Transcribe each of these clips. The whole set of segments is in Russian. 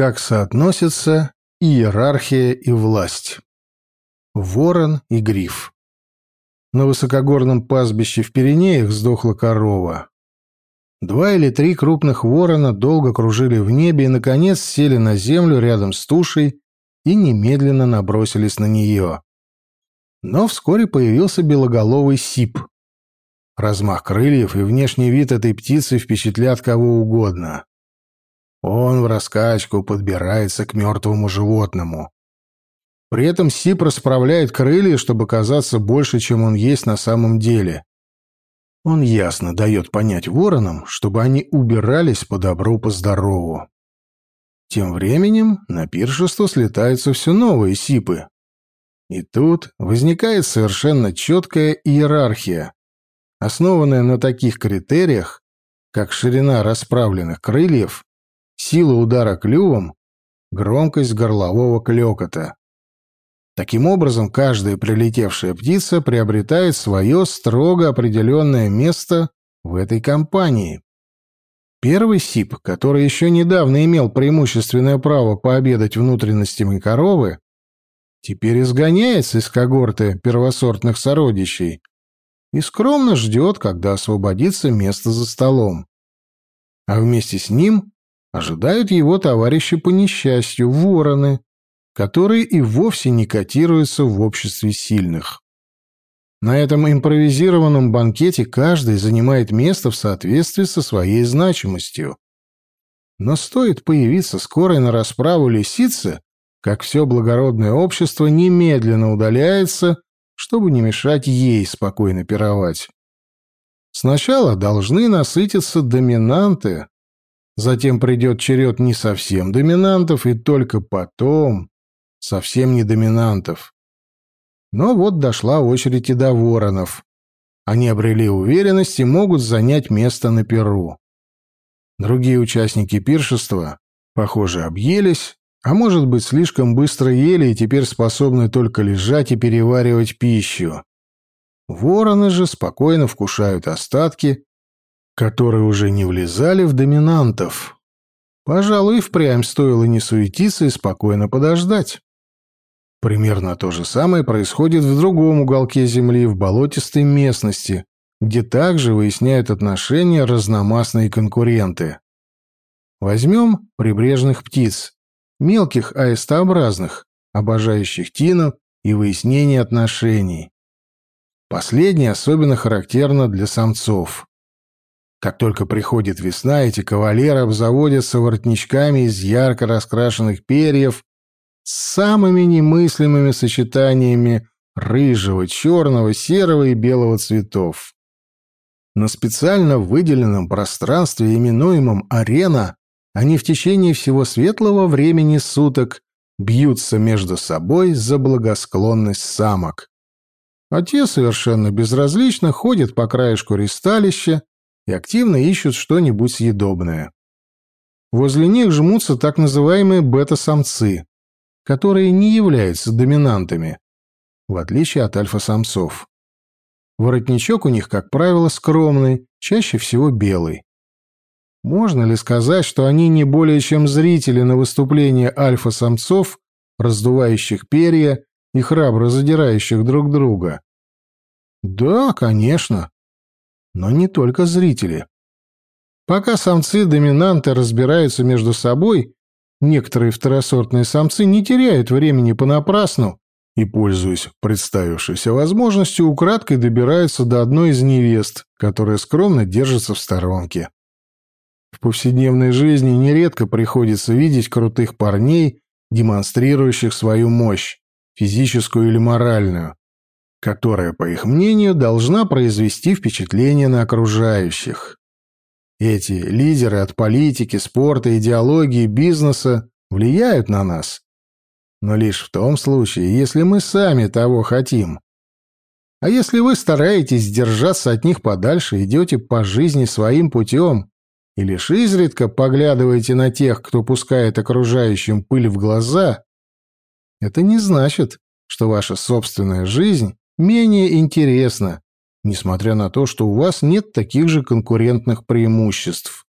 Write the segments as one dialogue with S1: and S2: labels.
S1: Как соотносятся иерархия и власть? Ворон и гриф. На высокогорном пастбище в Пиренеях сдохла корова. Два или три крупных ворона долго кружили в небе и, наконец, сели на землю рядом с тушей и немедленно набросились на нее. Но вскоре появился белоголовый сип. Размах крыльев и внешний вид этой птицы впечатлят кого угодно. Он в раскачку подбирается к мертвому животному. При этом Сип расправляет крылья, чтобы казаться больше, чем он есть на самом деле. Он ясно дает понять воронам, чтобы они убирались по добру, по здорову. Тем временем на пиршество слетаются все новые сипы. И тут возникает совершенно четкая иерархия, основанная на таких критериях, как ширина расправленных крыльев, сила удара клювом, громкость горлового клёкота. Таким образом, каждая прилетевшая птица приобретает свое строго определенное место в этой компании. Первый СИП, который еще недавно имел преимущественное право пообедать внутренностями коровы, теперь изгоняется из когорты первосортных сородичей и скромно ждет, когда освободится место за столом. А вместе с ним ожидают его товарищи по несчастью, вороны, которые и вовсе не котируются в обществе сильных. На этом импровизированном банкете каждый занимает место в соответствии со своей значимостью. Но стоит появиться скорой на расправу лисице, как все благородное общество немедленно удаляется, чтобы не мешать ей спокойно пировать. Сначала должны насытиться доминанты, затем придет черед не совсем доминантов, и только потом совсем не доминантов. Но вот дошла очередь и до воронов. Они обрели уверенность и могут занять место на перу. Другие участники пиршества, похоже, объелись, а может быть, слишком быстро ели и теперь способны только лежать и переваривать пищу. Вороны же спокойно вкушают остатки, которые уже не влезали в доминантов. Пожалуй, впрямь стоило не суетиться и спокойно подождать. Примерно то же самое происходит в другом уголке Земли, в болотистой местности, где также выясняют отношения разномастные конкуренты. Возьмем прибрежных птиц, мелких аистообразных, обожающих тину и выяснение отношений. Последнее особенно характерно для самцов. Как только приходит весна, эти кавалеры обзаводятся воротничками из ярко раскрашенных перьев с самыми немыслимыми сочетаниями рыжего, черного, серого и белого цветов. На специально выделенном пространстве, именуемом «арена», они в течение всего светлого времени суток бьются между собой за благосклонность самок. А те совершенно безразлично ходят по краешку ристалища и активно ищут что-нибудь съедобное. Возле них жмутся так называемые бета-самцы, которые не являются доминантами, в отличие от альфа-самцов. Воротничок у них, как правило, скромный, чаще всего белый. Можно ли сказать, что они не более чем зрители на выступление альфа-самцов, раздувающих перья и храбро задирающих друг друга? Да, конечно но не только зрители. Пока самцы-доминанты разбираются между собой, некоторые второсортные самцы не теряют времени понапрасну и, пользуясь представившейся возможностью, украдкой добираются до одной из невест, которая скромно держится в сторонке. В повседневной жизни нередко приходится видеть крутых парней, демонстрирующих свою мощь, физическую или моральную, которая, по их мнению, должна произвести впечатление на окружающих. Эти лидеры от политики, спорта, идеологии, бизнеса влияют на нас, но лишь в том случае, если мы сами того хотим. А если вы стараетесь держаться от них подальше, идете по жизни своим путем и лишь изредка поглядываете на тех, кто пускает окружающим пыль в глаза, это не значит, что ваша собственная жизнь менее интересно, несмотря на то, что у вас нет таких же конкурентных преимуществ.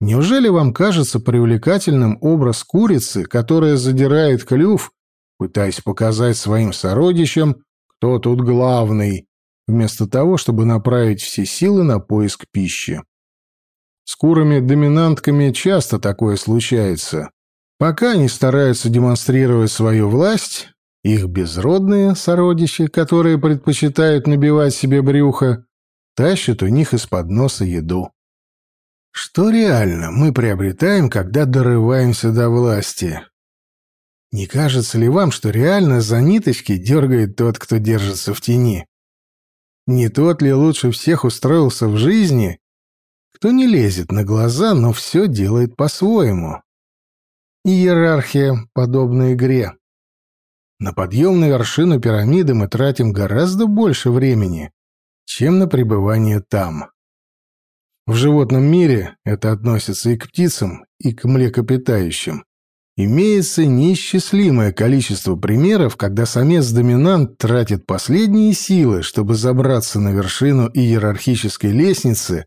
S1: Неужели вам кажется привлекательным образ курицы, которая задирает клюв, пытаясь показать своим сородичам, кто тут главный, вместо того, чтобы направить все силы на поиск пищи? С курами-доминантками часто такое случается. Пока они стараются демонстрировать свою власть, их безродные сородичи, которые предпочитают набивать себе брюхо, тащат у них из-под носа еду. Что реально мы приобретаем, когда дорываемся до власти? Не кажется ли вам, что реально за ниточки дергает тот, кто держится в тени? Не тот ли лучше всех устроился в жизни, кто не лезет на глаза, но все делает по-своему? Иерархия подобна игре. На подъем на вершину пирамиды мы тратим гораздо больше времени, чем на пребывание там. В животном мире это относится и к птицам, и к млекопитающим. Имеется неисчислимое количество примеров, когда самец-доминант тратит последние силы, чтобы забраться на вершину иерархической лестницы,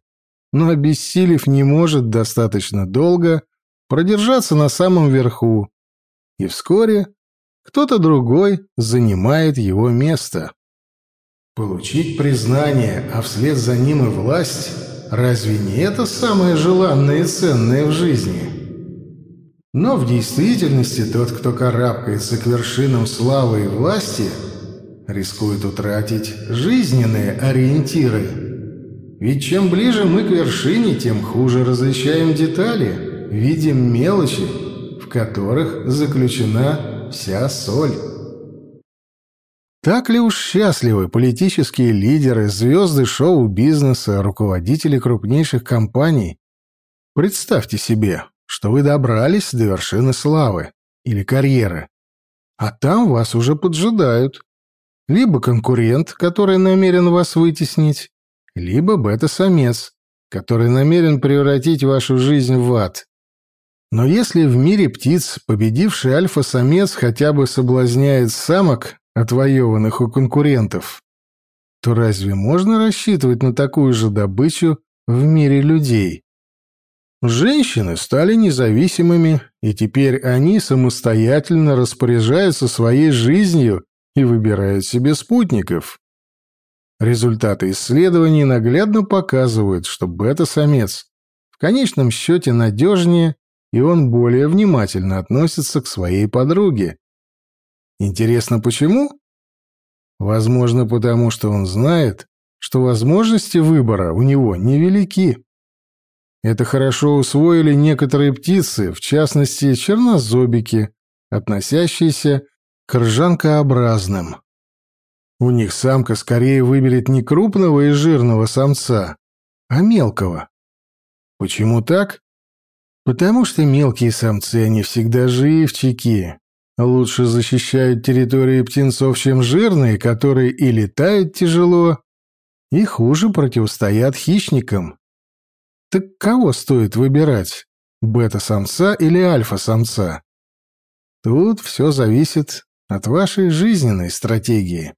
S1: но, обессилев, не может достаточно долго продержаться на самом верху, и вскоре кто-то другой занимает его место. Получить признание, а вслед за ним и власть, разве не это самое желанное и ценное в жизни? Но в действительности тот, кто карабкается к вершинам славы и власти, рискует утратить жизненные ориентиры. Ведь чем ближе мы к вершине, тем хуже различаем детали, видим мелочи, в которых заключена вся соль. Так ли уж счастливы политические лидеры, звезды шоу-бизнеса, руководители крупнейших компаний? Представьте себе, что вы добрались до вершины славы или карьеры, а там вас уже поджидают. Либо конкурент, который намерен вас вытеснить, либо бета-самец, который намерен превратить вашу жизнь в ад. Но если в мире птиц победивший альфа-самец хотя бы соблазняет самок, отвоеванных у конкурентов, то разве можно рассчитывать на такую же добычу в мире людей? Женщины стали независимыми, и теперь они самостоятельно распоряжаются своей жизнью и выбирают себе спутников. Результаты исследований наглядно показывают, что бета-самец в конечном счете надежнее и он более внимательно относится к своей подруге. Интересно, почему? Возможно, потому что он знает, что возможности выбора у него невелики. Это хорошо усвоили некоторые птицы, в частности, чернозобики, относящиеся к ржанкообразным. У них самка скорее выберет не крупного и жирного самца, а мелкого. Почему так? Потому что мелкие самцы, они всегда живчики. Лучше защищают территории птенцов, чем жирные, которые и летают тяжело, и хуже противостоят хищникам. Так кого стоит выбирать, бета-самца или альфа-самца? Тут все зависит от вашей жизненной стратегии.